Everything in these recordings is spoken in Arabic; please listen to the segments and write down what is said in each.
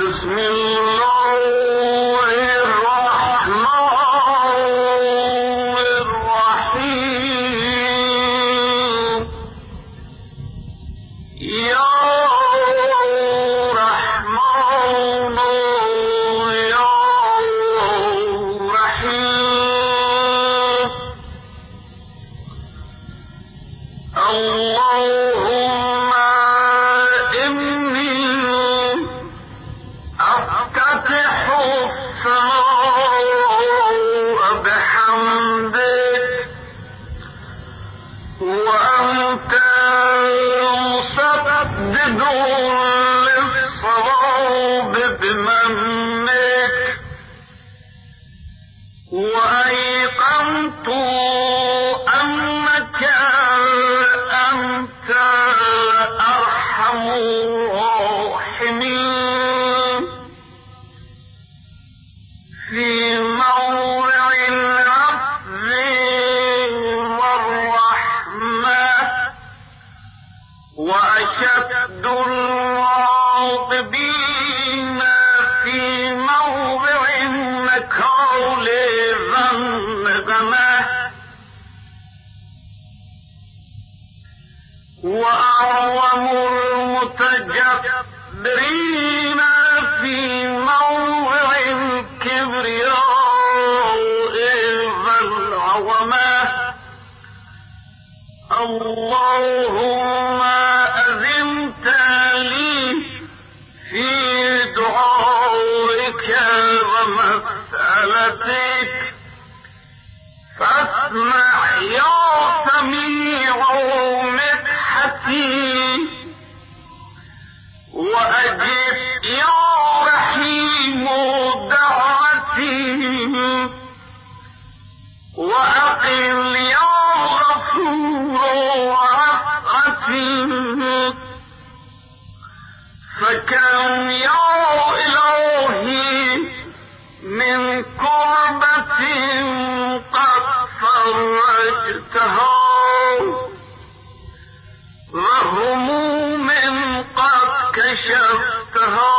بسم الله والسهر قد كشفتها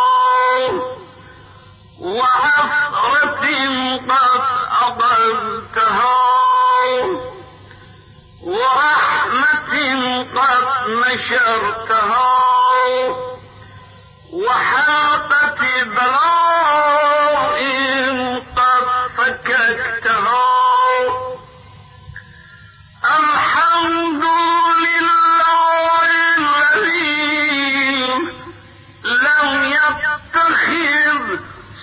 قد أضلتها ورحمة قد نشرتها وحاطة بلاء قد فككتها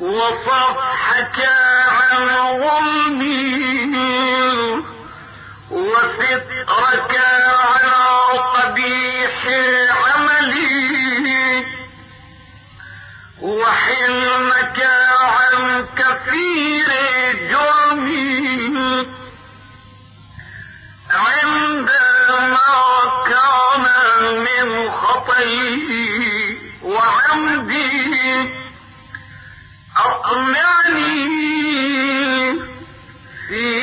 وصفحك عن غمي وسترك على قبيح عملي وحلمك عن كثير جرمي عندما كان من خطيئ بحمده أقنعني في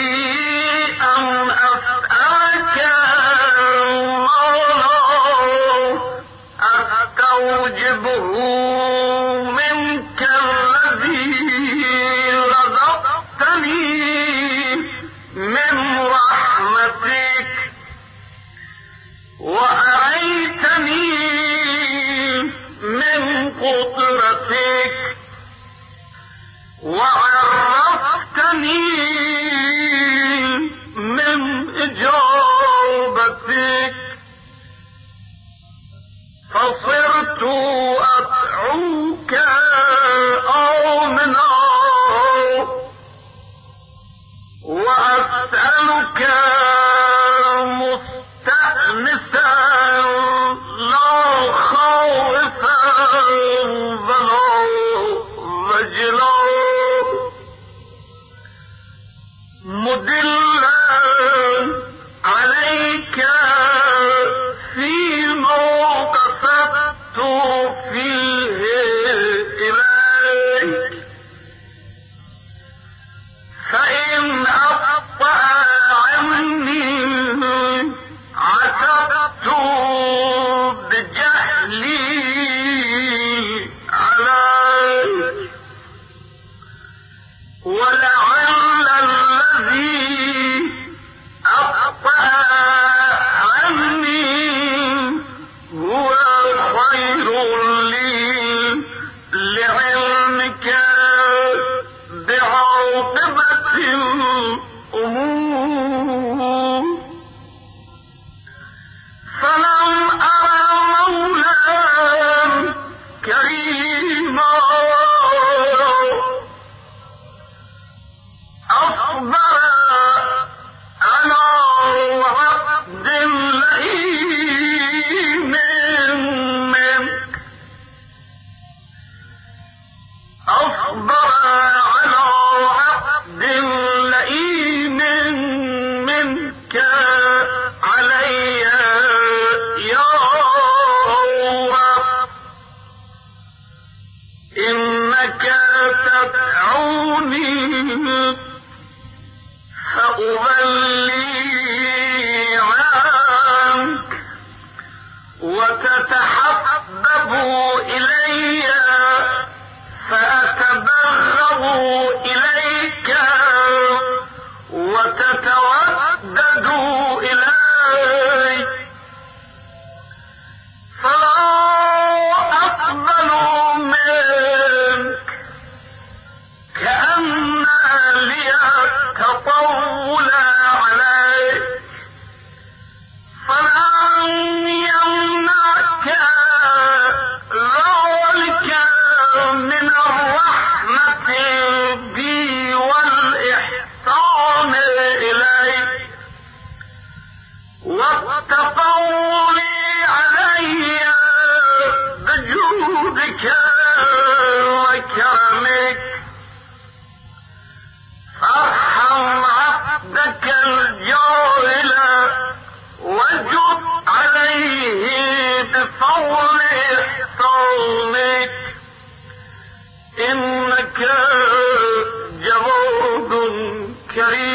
الكريم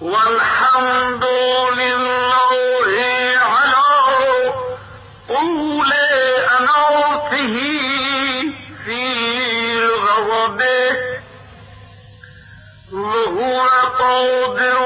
والحمد لله على أولى أناته في غضبه. وهو قادر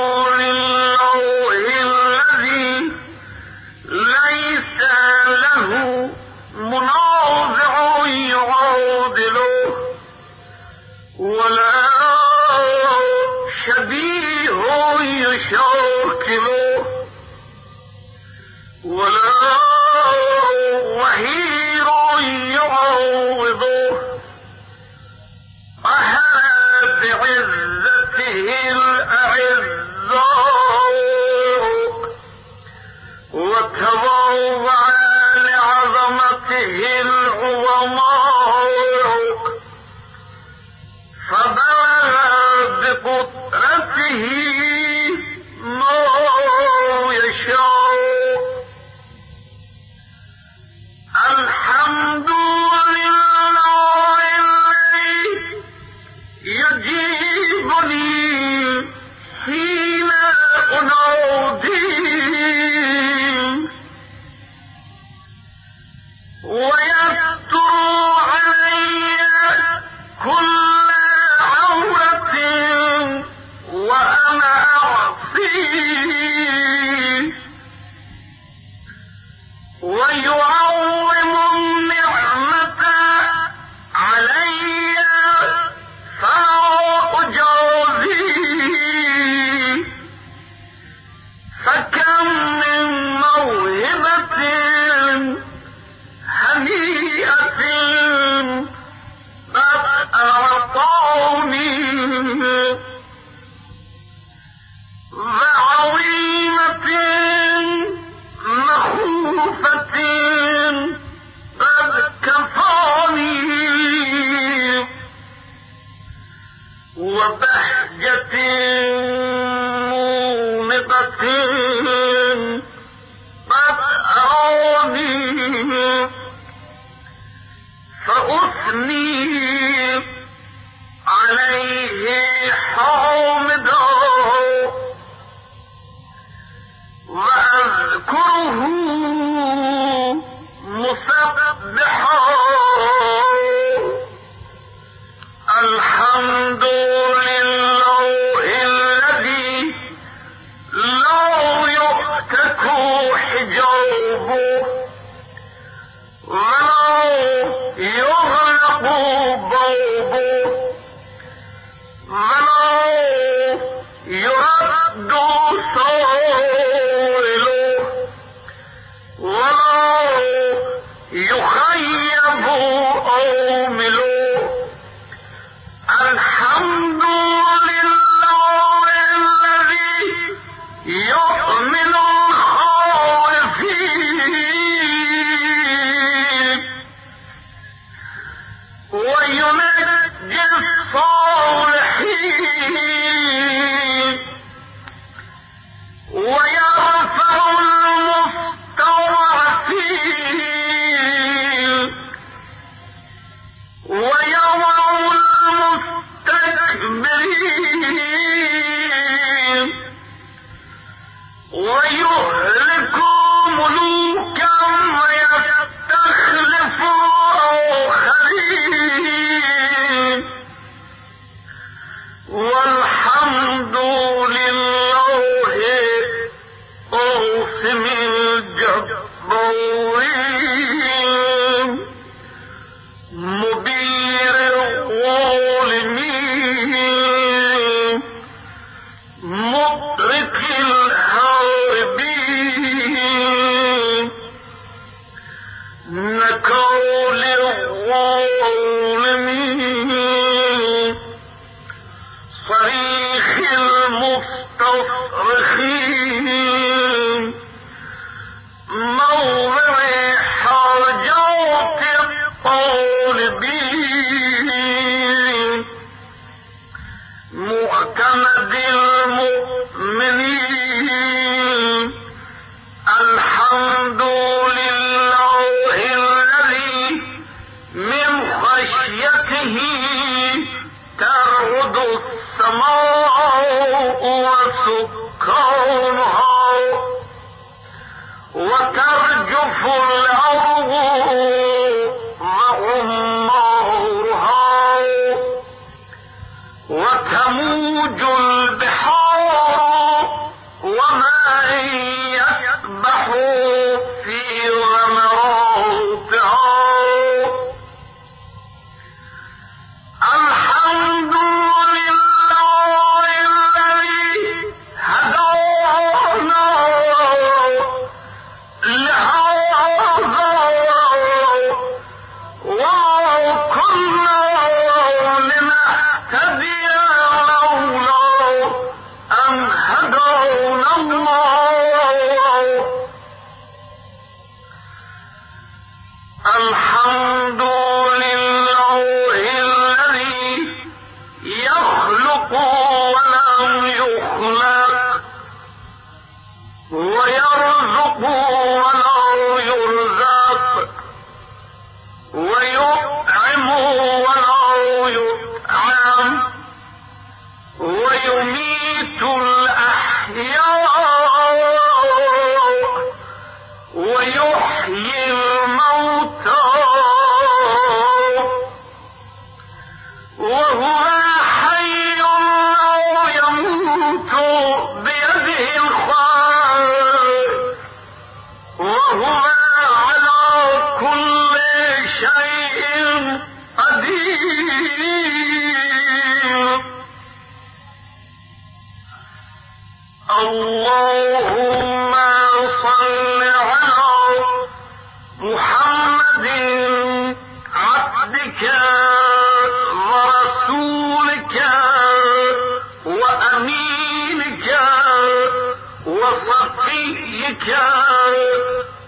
نبيك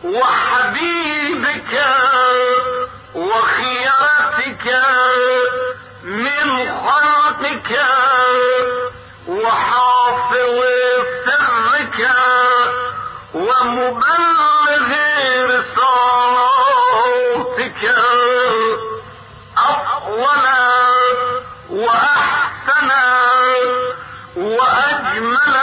وحبيبك وخيرتك من خلقك وحافظ سرك ومبلغ رسالتك أطول وأحسن وأجمل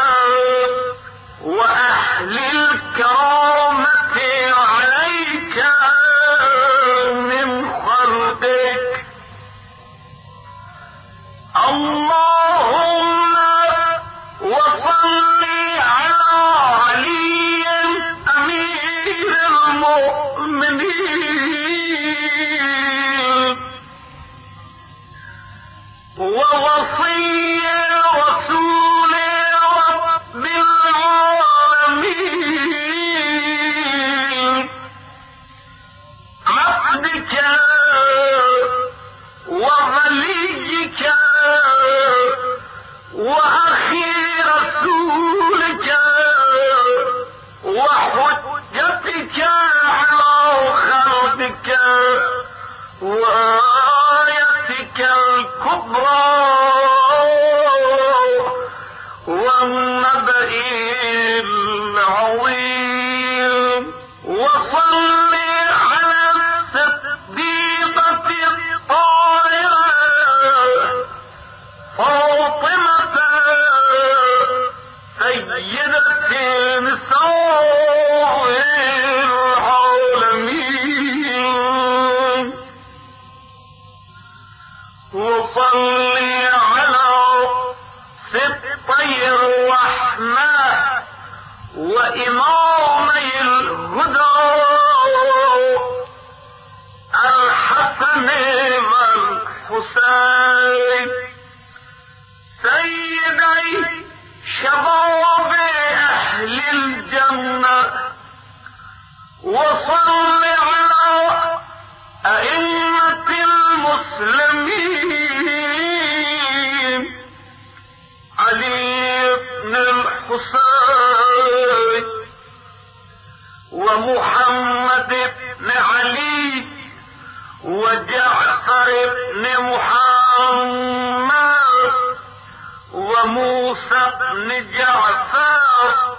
بن جعفر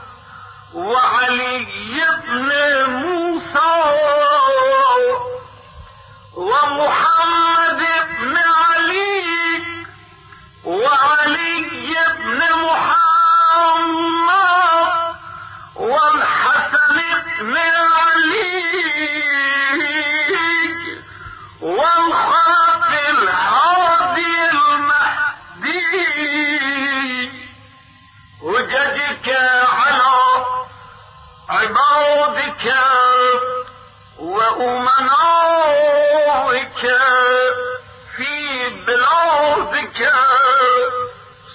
وعلي بن موسى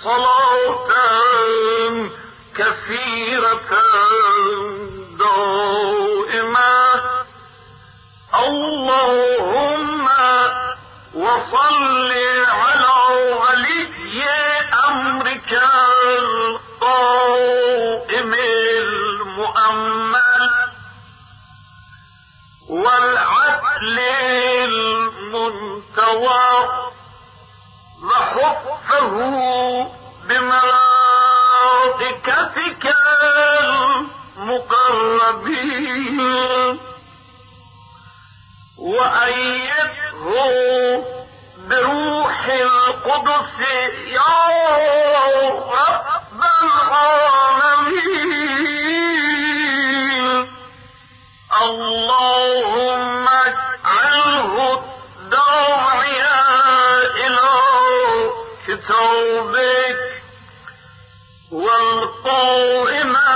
صلاة كثيرة دائمة. اللهم وصل على ولي أمرك القائم المؤمل والعدل المنتوى. وحفه بملائكتك المقربين وأيده بروح القدس يا رب العالمين. اللهم كتابك والقائما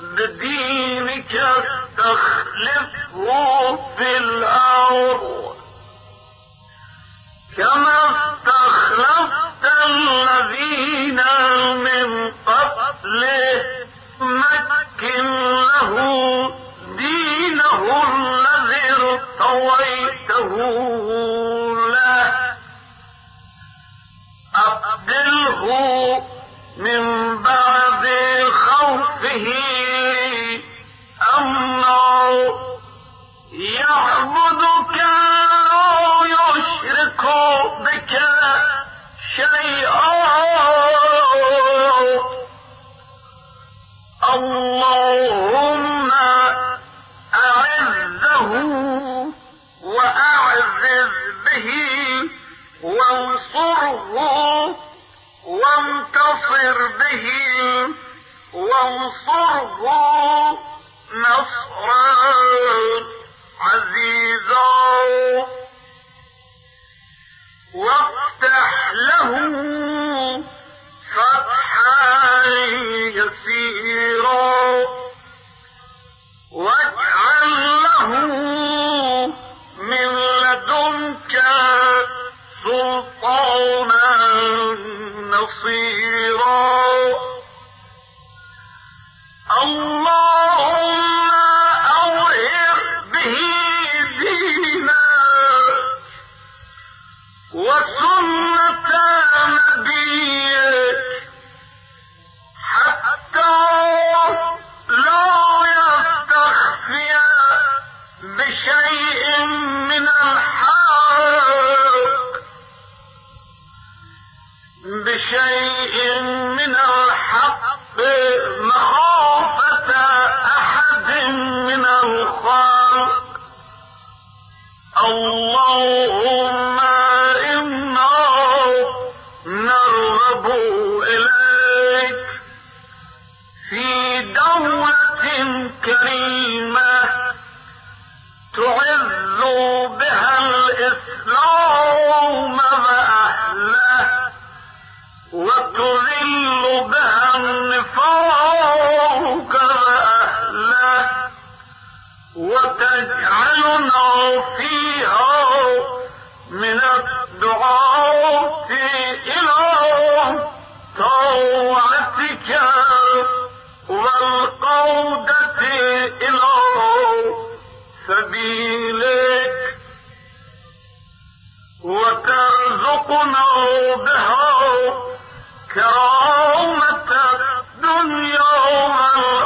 بدينك تخلفه في الأرض. كما استخلفت الذين من قبله مكن له دينه الذي ارتويته. أبدله من بعد خوفه أمنا يعبدك لا يشرك بك شيئا وانتصر به وانصره نصرا عزيزا. وافتح له فتحا يسيرا. واجعل سلطانا نصيرا. اللهم وتجعلنا فيها من الدعاء إلى طوعتك والقودة إلى سبيلك. وترزقنا بها كرامة الدنيا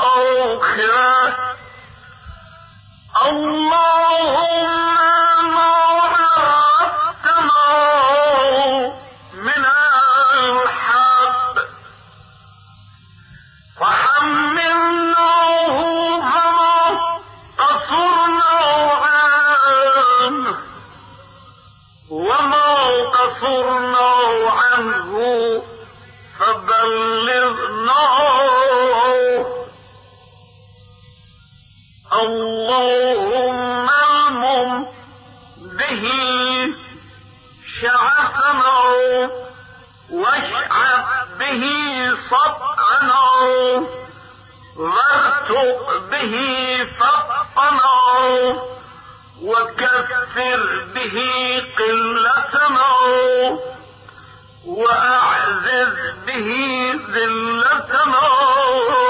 والآخرة. اللہ اللهم المم به شعف معه واشعف به سطع نعوم وارتق به سطع نعوم وكفر به قلة معه وأعزز به ذلة معه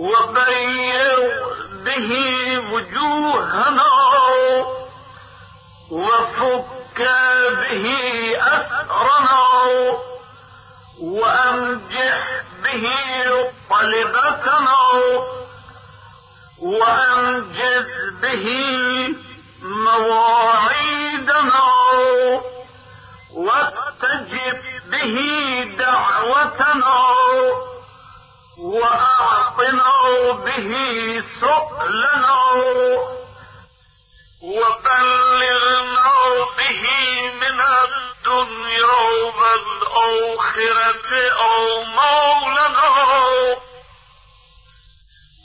وبيض به وجوهنا وفك به أسرنا وأمجح به طلبتنا وأنجز به مواعيدنا واستجب به دعوتنا وأعطنا به سؤلنا وبلغنا به من الدنيا والآخرة أو مولنا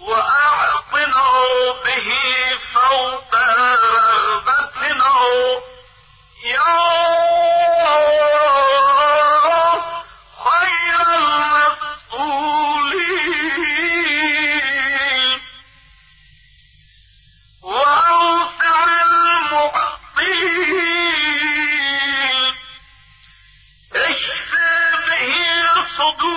وأعطنا به فوق رغبتنا no good.